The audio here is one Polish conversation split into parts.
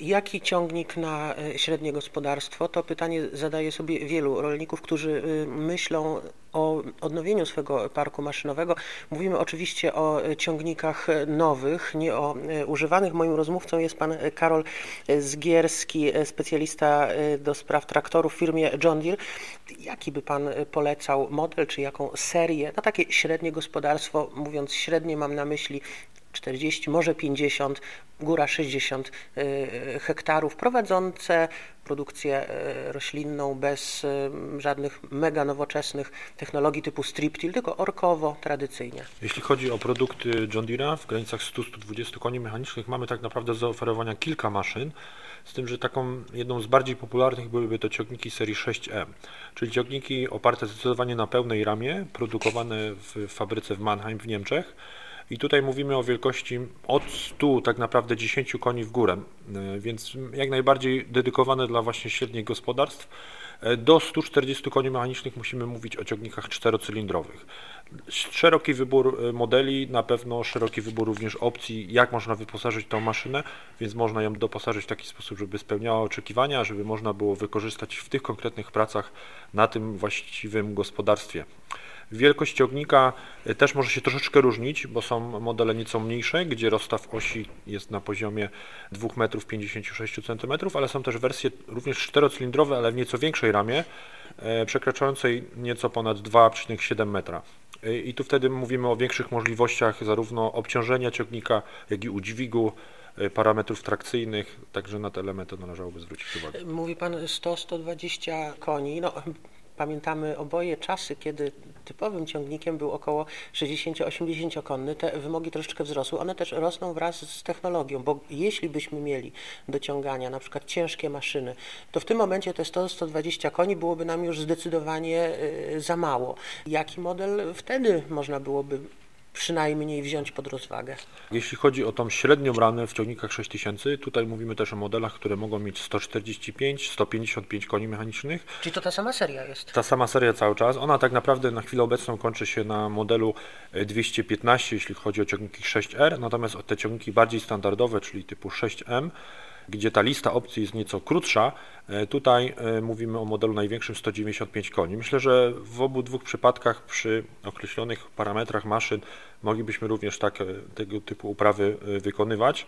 Jaki ciągnik na e, średnie gospodarstwo? To pytanie zadaje sobie wielu rolników, którzy y, myślą o odnowieniu swego parku maszynowego. Mówimy oczywiście o e, ciągnikach nowych, nie o e, używanych. Moim rozmówcą jest pan Karol Zgierski, specjalista do spraw traktorów w firmie John Deere. Jaki by pan polecał model, czy jaką serię na takie średnie gospodarstwo? Mówiąc średnie, mam na myśli 40, może 50, góra 60 y, hektarów, prowadzące produkcję y, roślinną bez y, żadnych mega nowoczesnych technologii typu striptil, tylko orkowo, tradycyjnie. Jeśli chodzi o produkty John Deere w granicach 100-120 koni mechanicznych mamy tak naprawdę do zaoferowania kilka maszyn, z tym, że taką jedną z bardziej popularnych byłyby to ciągniki serii 6M, czyli ciągniki oparte zdecydowanie na pełnej ramie, produkowane w fabryce w Mannheim w Niemczech, i tutaj mówimy o wielkości od 100 tak naprawdę 10 koni w górę, e, więc jak najbardziej dedykowane dla właśnie średnich gospodarstw. E, do 140 koni mechanicznych musimy mówić o ciągnikach czterocylindrowych. Szeroki wybór e, modeli, na pewno szeroki wybór również opcji, jak można wyposażyć tą maszynę, więc można ją doposażyć w taki sposób, żeby spełniała oczekiwania, żeby można było wykorzystać w tych konkretnych pracach na tym właściwym gospodarstwie. Wielkość ciągnika e, też może się troszeczkę różnić, bo są modele nieco mniejsze, gdzie rozstaw osi jest na poziomie 2,56 m, ale są też wersje również czterocylindrowe, ale w nieco większej ramie, e, przekraczającej nieco ponad 2,7 metra. E, I tu wtedy mówimy o większych możliwościach zarówno obciążenia ciągnika, jak i udźwigu, parametrów trakcyjnych, także na te elementy należałoby zwrócić uwagę. Mówi Pan 100-120 koni. No, Pamiętamy oboje czasy, kiedy typowym ciągnikiem był około 60-80 konny. Te wymogi troszeczkę wzrosły. One też rosną wraz z technologią, bo jeśli byśmy mieli do ciągania na przykład ciężkie maszyny, to w tym momencie te 100-120 koni byłoby nam już zdecydowanie y, za mało. Jaki model wtedy można byłoby przynajmniej wziąć pod rozwagę. Jeśli chodzi o tą średnią ranę w ciągnikach 6000, tutaj mówimy też o modelach, które mogą mieć 145, 155 koni mechanicznych. Czyli to ta sama seria jest? Ta sama seria cały czas. Ona tak naprawdę na chwilę obecną kończy się na modelu 215, jeśli chodzi o ciągniki 6R, natomiast te ciągniki bardziej standardowe, czyli typu 6M, gdzie ta lista opcji jest nieco krótsza. E, tutaj e, mówimy o modelu największym 195 koni. Myślę, że w obu dwóch przypadkach przy określonych parametrach maszyn moglibyśmy również tak, e, tego typu uprawy wykonywać.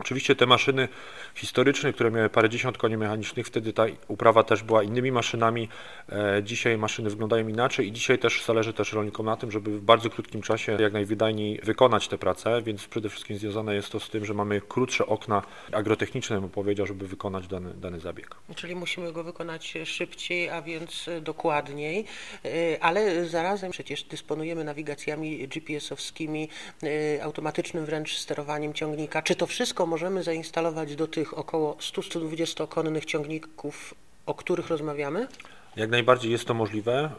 Oczywiście te maszyny historyczne, które miały parędziesiąt koni mechanicznych, wtedy ta uprawa też była innymi maszynami. E, dzisiaj maszyny wyglądają inaczej i dzisiaj też zależy też rolnikom na tym, żeby w bardzo krótkim czasie jak najwydajniej wykonać te prace, więc przede wszystkim związane jest to z tym, że mamy krótsze okna agrotechniczne, bym powiedział, żeby wykonać dany, dany zabieg. Czyli musimy go wykonać szybciej, a więc dokładniej, e, ale zarazem przecież dysponujemy nawigacjami GPS-owskimi, e, automatycznym wręcz sterowaniem ciągnika. Czy to wszystko możemy zainstalować do tych około 100-120 konnych ciągników, o których rozmawiamy? Jak najbardziej jest to możliwe.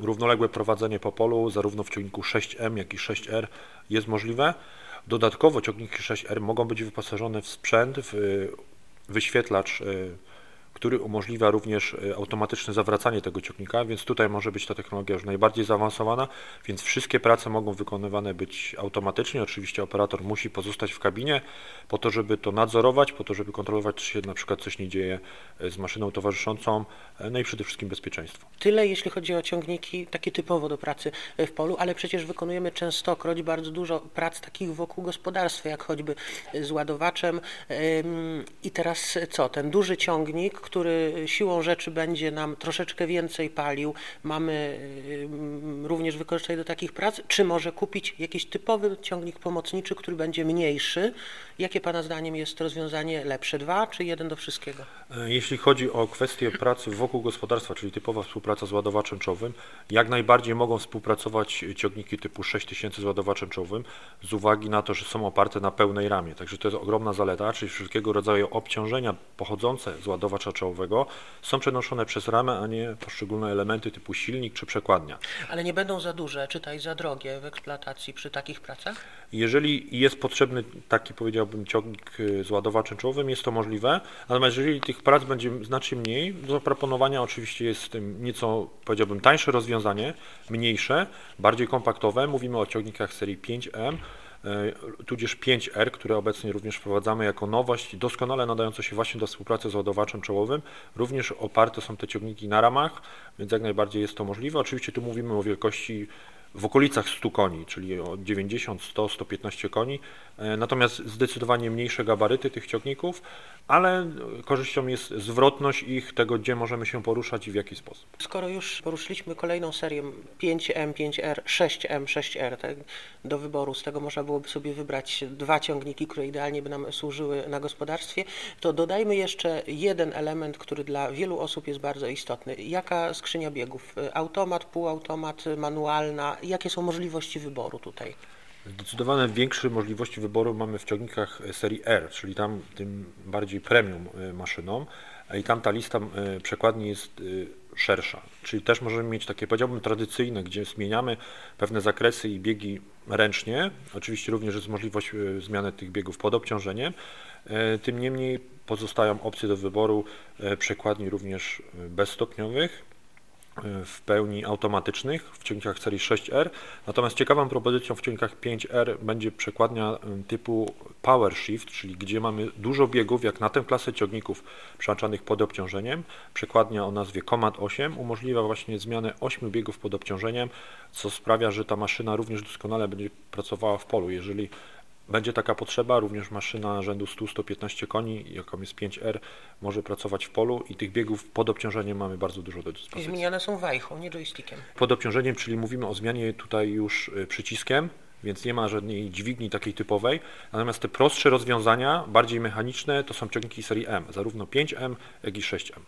Y, równoległe prowadzenie po polu, zarówno w ciągniku 6M, jak i 6R jest możliwe. Dodatkowo ciągniki 6R mogą być wyposażone w sprzęt, w wyświetlacz y, który umożliwia również e, automatyczne zawracanie tego ciągnika, więc tutaj może być ta technologia już najbardziej zaawansowana, więc wszystkie prace mogą wykonywane być automatycznie. Oczywiście operator musi pozostać w kabinie po to, żeby to nadzorować, po to, żeby kontrolować, czy się na przykład coś nie dzieje e, z maszyną towarzyszącą, e, no i przede wszystkim bezpieczeństwo. Tyle jeśli chodzi o ciągniki takie typowo do pracy w polu, ale przecież wykonujemy częstokroć bardzo dużo prac takich wokół gospodarstwa, jak choćby z ładowaczem i teraz co, ten duży ciągnik, który siłą rzeczy będzie nam troszeczkę więcej palił, mamy y, również wykorzystać do takich prac, czy może kupić jakiś typowy ciągnik pomocniczy, który będzie mniejszy? Jakie Pana zdaniem jest rozwiązanie lepsze? Dwa czy jeden do wszystkiego? E, jeśli chodzi o kwestię pracy wokół gospodarstwa, czyli typowa współpraca z ładowaczem jak najbardziej mogą współpracować ciągniki typu 6000 z ładowaczem z uwagi na to, że są oparte na pełnej ramie. Także to jest ogromna zaleta, czyli wszelkiego rodzaju obciążenia pochodzące z ładowacza czołowego są przenoszone przez ramę, a nie poszczególne elementy typu silnik czy przekładnia. Ale nie będą za duże, czytaj za drogie w eksploatacji przy takich pracach? Jeżeli jest potrzebny taki, powiedziałbym, ciągnik y, z ładowaczem czołowym, jest to możliwe, natomiast jeżeli tych prac będzie znacznie mniej, do zaproponowania oczywiście jest nieco, powiedziałbym, tańsze rozwiązanie, mniejsze, bardziej kompaktowe. Mówimy o ciągnikach serii 5M, e, tudzież 5R, które obecnie również wprowadzamy jako nowość, doskonale nadające się właśnie do współpracy z ładowaczem czołowym. Również oparte są te ciągniki na ramach, więc jak najbardziej jest to możliwe. Oczywiście tu mówimy o wielkości w okolicach 100 koni, czyli o 90, 100, 115 koni. E, natomiast zdecydowanie mniejsze gabaryty tych ciągników, ale korzyścią jest zwrotność ich, tego gdzie możemy się poruszać i w jaki sposób. Skoro już poruszyliśmy kolejną serię 5M, 5R, 6M, 6R, tak, do wyboru, z tego można byłoby sobie wybrać dwa ciągniki, które idealnie by nam służyły na gospodarstwie, to dodajmy jeszcze jeden element, który dla wielu osób jest bardzo istotny. Jaka skrzynia biegów? Automat, półautomat, manualna? Jakie są możliwości wyboru tutaj? Zdecydowane większe możliwości wyboru mamy w ciągnikach serii R, czyli tam tym bardziej premium y, maszyną i tam ta lista y, przekładni jest szersza. Czyli też możemy mieć takie, powiedziałbym, tradycyjne, gdzie zmieniamy pewne zakresy i biegi ręcznie. Oczywiście również jest możliwość zmiany tych biegów pod obciążeniem. Tym niemniej pozostają opcje do wyboru przekładni również bezstopniowych w pełni automatycznych w ciągnikach serii 6R. Natomiast ciekawą propozycją w ciągnikach 5R będzie przekładnia typu Power Shift, czyli gdzie mamy dużo biegów, jak na tę klasę ciągników przełączanych pod obciążeniem. Przekładnia o nazwie Command 8 umożliwia właśnie zmianę 8 biegów pod obciążeniem, co sprawia, że ta maszyna również doskonale będzie pracowała w polu. Jeżeli będzie taka potrzeba, również maszyna rzędu 100-115 koni, jaką jest 5R, może pracować w polu i tych biegów pod obciążeniem mamy bardzo dużo do dyspozycji. I zmieniane są wajchą, nie joystickiem. Pod obciążeniem, czyli mówimy o zmianie tutaj już y, przyciskiem, więc nie ma żadnej dźwigni takiej typowej. Natomiast te prostsze rozwiązania, bardziej mechaniczne, to są ciągniki serii M, zarówno 5M, jak i 6M.